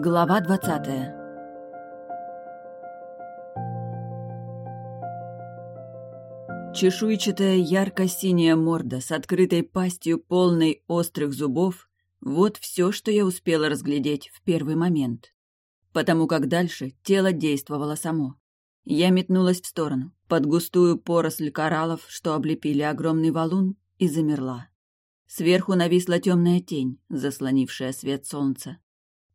Глава двадцатая Чешуйчатая ярко-синяя морда с открытой пастью, полной острых зубов — вот все, что я успела разглядеть в первый момент. Потому как дальше тело действовало само. Я метнулась в сторону, под густую поросль кораллов, что облепили огромный валун, и замерла. Сверху нависла темная тень, заслонившая свет солнца.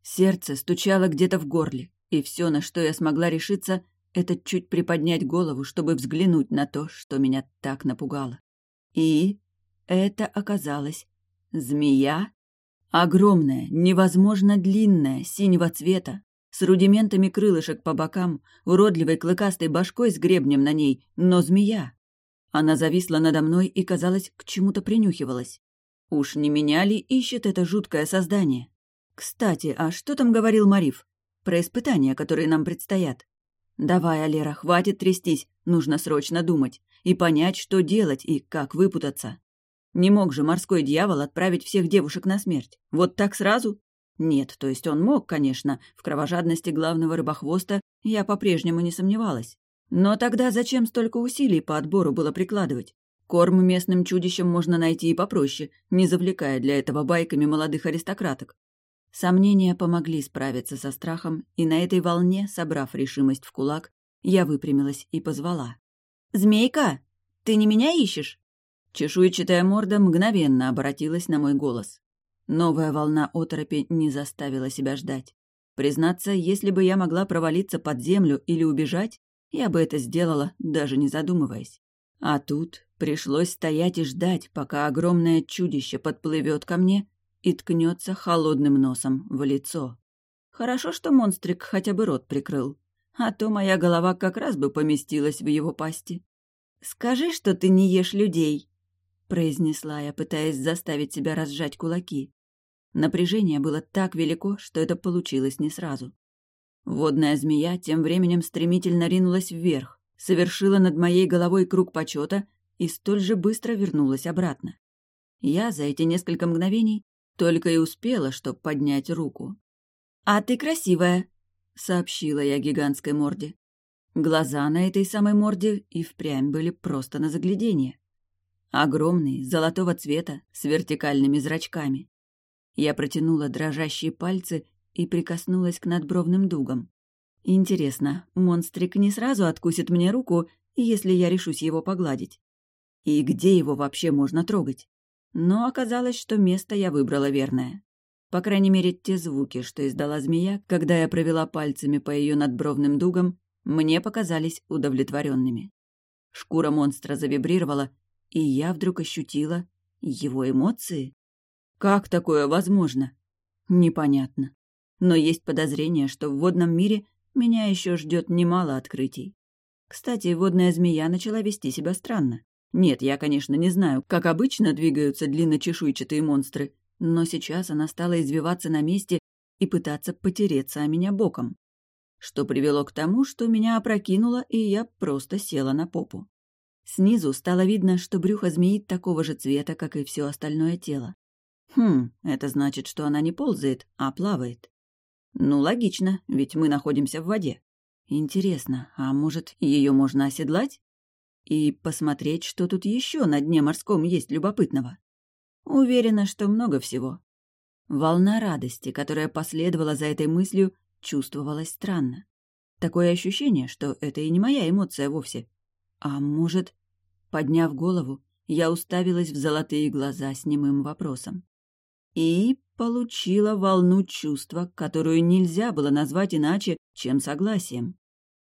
Сердце стучало где-то в горле, и все, на что я смогла решиться, это чуть приподнять голову, чтобы взглянуть на то, что меня так напугало. И это оказалось змея. Огромная, невозможно длинная, синего цвета, с рудиментами крылышек по бокам, уродливой клыкастой башкой с гребнем на ней, но змея. Она зависла надо мной и, казалось, к чему-то принюхивалась. Уж не меня ли ищет это жуткое создание? Кстати, а что там говорил Мариф? Про испытания, которые нам предстоят. Давай, Алера, хватит трястись, нужно срочно думать и понять, что делать и как выпутаться. Не мог же морской дьявол отправить всех девушек на смерть. Вот так сразу? Нет, то есть он мог, конечно, в кровожадности главного рыбохвоста я по-прежнему не сомневалась. Но тогда зачем столько усилий по отбору было прикладывать? Корм местным чудищам можно найти и попроще, не завлекая для этого байками молодых аристократок. Сомнения помогли справиться со страхом, и на этой волне, собрав решимость в кулак, я выпрямилась и позвала. «Змейка, ты не меня ищешь?» Чешуйчатая морда мгновенно обратилась на мой голос. Новая волна оторопи не заставила себя ждать. Признаться, если бы я могла провалиться под землю или убежать, я бы это сделала, даже не задумываясь. А тут пришлось стоять и ждать, пока огромное чудище подплывет ко мне и ткнется холодным носом в лицо. Хорошо, что монстрик хотя бы рот прикрыл, а то моя голова как раз бы поместилась в его пасти. «Скажи, что ты не ешь людей», — произнесла я, пытаясь заставить себя разжать кулаки. Напряжение было так велико, что это получилось не сразу. Водная змея тем временем стремительно ринулась вверх, совершила над моей головой круг почета и столь же быстро вернулась обратно. Я за эти несколько мгновений только и успела, чтоб поднять руку. «А ты красивая», — сообщила я гигантской морде. Глаза на этой самой морде и впрямь были просто на заглядение. Огромные, золотого цвета, с вертикальными зрачками. Я протянула дрожащие пальцы и прикоснулась к надбровным дугам. Интересно, монстрик не сразу откусит мне руку, если я решусь его погладить? И где его вообще можно трогать? Но оказалось, что место я выбрала верное. По крайней мере, те звуки, что издала змея, когда я провела пальцами по ее надбровным дугам, мне показались удовлетворенными. Шкура монстра завибрировала, и я вдруг ощутила его эмоции. Как такое возможно? Непонятно. Но есть подозрение, что в водном мире меня еще ждет немало открытий. Кстати, водная змея начала вести себя странно. Нет, я, конечно, не знаю, как обычно двигаются длинночешуйчатые монстры, но сейчас она стала извиваться на месте и пытаться потереться о меня боком. Что привело к тому, что меня опрокинуло, и я просто села на попу. Снизу стало видно, что брюхо змеи такого же цвета, как и все остальное тело. Хм, это значит, что она не ползает, а плавает. Ну, логично, ведь мы находимся в воде. Интересно, а может, ее можно оседлать? И посмотреть, что тут еще на дне морском есть любопытного. Уверена, что много всего. Волна радости, которая последовала за этой мыслью, чувствовалась странно. Такое ощущение, что это и не моя эмоция вовсе. А может, подняв голову, я уставилась в золотые глаза с немым вопросом. И получила волну чувства, которую нельзя было назвать иначе, чем согласием.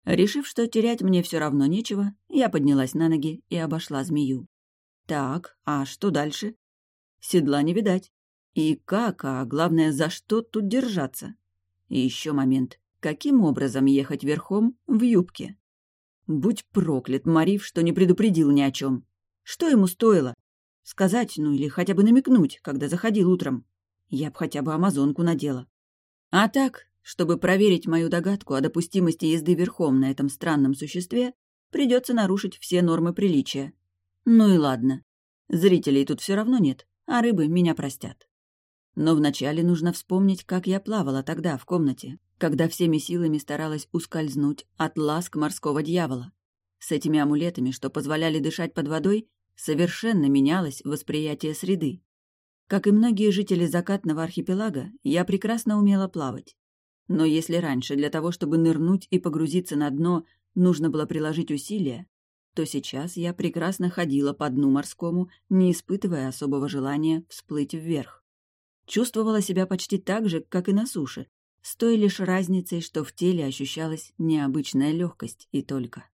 Решив, что терять мне все равно нечего, я поднялась на ноги и обошла змею. Так, а что дальше? Седла не видать. И как, а главное, за что тут держаться? И еще момент. Каким образом ехать верхом в юбке? Будь проклят, Марив, что не предупредил ни о чем. Что ему стоило? Сказать, ну или хотя бы намекнуть, когда заходил утром. Я б хотя бы амазонку надела. А так, чтобы проверить мою догадку о допустимости езды верхом на этом странном существе, придется нарушить все нормы приличия. Ну и ладно. Зрителей тут все равно нет, а рыбы меня простят. Но вначале нужно вспомнить, как я плавала тогда в комнате, когда всеми силами старалась ускользнуть от ласк морского дьявола. С этими амулетами, что позволяли дышать под водой, совершенно менялось восприятие среды. Как и многие жители закатного архипелага, я прекрасно умела плавать. Но если раньше для того, чтобы нырнуть и погрузиться на дно, нужно было приложить усилия, то сейчас я прекрасно ходила по дну морскому, не испытывая особого желания всплыть вверх. Чувствовала себя почти так же, как и на суше, с той лишь разницей, что в теле ощущалась необычная легкость и только.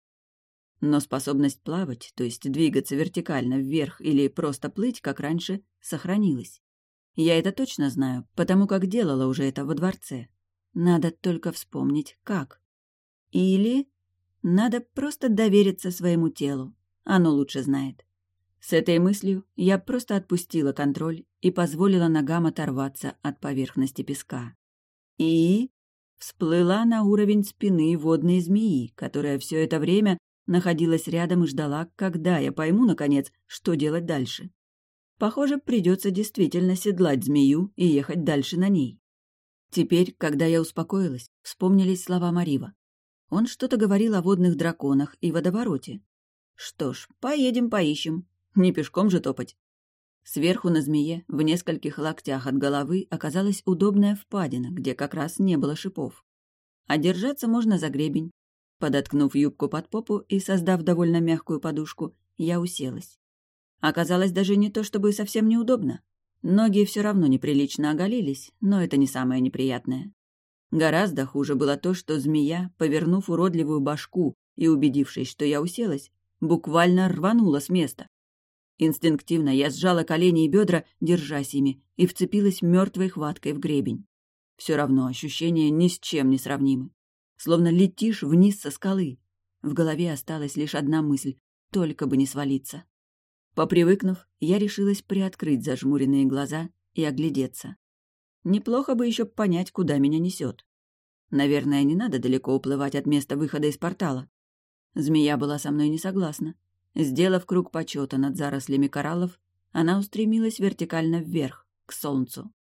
Но способность плавать, то есть двигаться вертикально вверх или просто плыть, как раньше, сохранилась. Я это точно знаю, потому как делала уже это во дворце. Надо только вспомнить, как. Или надо просто довериться своему телу. Оно лучше знает. С этой мыслью я просто отпустила контроль и позволила ногам оторваться от поверхности песка. И всплыла на уровень спины водной змеи, которая все это время находилась рядом и ждала, когда я пойму, наконец, что делать дальше. Похоже, придется действительно седлать змею и ехать дальше на ней. Теперь, когда я успокоилась, вспомнились слова Марива. Он что-то говорил о водных драконах и водовороте. Что ж, поедем поищем. Не пешком же топать. Сверху на змее, в нескольких локтях от головы, оказалась удобная впадина, где как раз не было шипов. А держаться можно за гребень. Подоткнув юбку под попу и создав довольно мягкую подушку, я уселась. Оказалось даже не то чтобы совсем неудобно. Ноги все равно неприлично оголились, но это не самое неприятное. Гораздо хуже было то, что змея, повернув уродливую башку и убедившись, что я уселась, буквально рванула с места. Инстинктивно я сжала колени и бедра, держась ими, и вцепилась мертвой хваткой в гребень. Все равно ощущения ни с чем не сравнимы. Словно летишь вниз со скалы. В голове осталась лишь одна мысль — только бы не свалиться. Попривыкнув, я решилась приоткрыть зажмуренные глаза и оглядеться. Неплохо бы еще понять, куда меня несет. Наверное, не надо далеко уплывать от места выхода из портала. Змея была со мной не согласна. Сделав круг почета над зарослями кораллов, она устремилась вертикально вверх, к солнцу.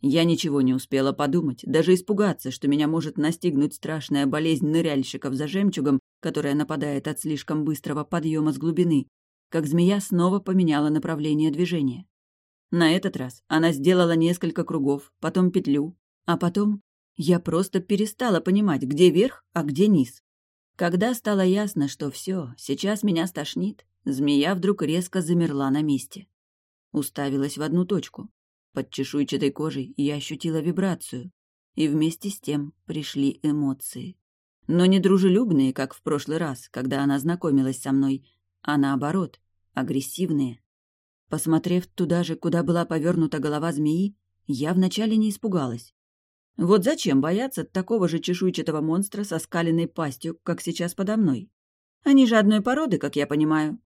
Я ничего не успела подумать, даже испугаться, что меня может настигнуть страшная болезнь ныряльщиков за жемчугом, которая нападает от слишком быстрого подъема с глубины, как змея снова поменяла направление движения. На этот раз она сделала несколько кругов, потом петлю, а потом я просто перестала понимать, где верх, а где низ. Когда стало ясно, что все, сейчас меня стошнит, змея вдруг резко замерла на месте. Уставилась в одну точку. Под чешуйчатой кожей я ощутила вибрацию, и вместе с тем пришли эмоции. Но не дружелюбные, как в прошлый раз, когда она знакомилась со мной, а наоборот, агрессивные. Посмотрев туда же, куда была повернута голова змеи, я вначале не испугалась. Вот зачем бояться такого же чешуйчатого монстра со скаленной пастью, как сейчас подо мной? Они же одной породы, как я понимаю.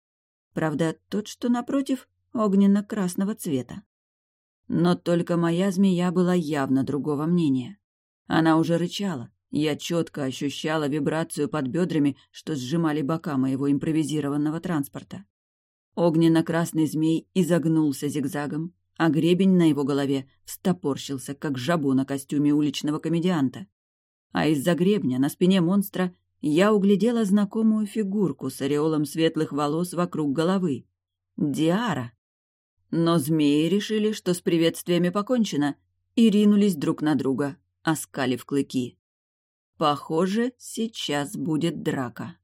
Правда, тот, что напротив, огненно-красного цвета. Но только моя змея была явно другого мнения. Она уже рычала. Я четко ощущала вибрацию под бедрами, что сжимали бока моего импровизированного транспорта. Огненно-красный змей изогнулся зигзагом, а гребень на его голове встопорщился, как жабо на костюме уличного комедианта. А из-за гребня на спине монстра я углядела знакомую фигурку с ореолом светлых волос вокруг головы. Диара. Но змеи решили, что с приветствиями покончено, и ринулись друг на друга, оскалив клыки. Похоже, сейчас будет драка.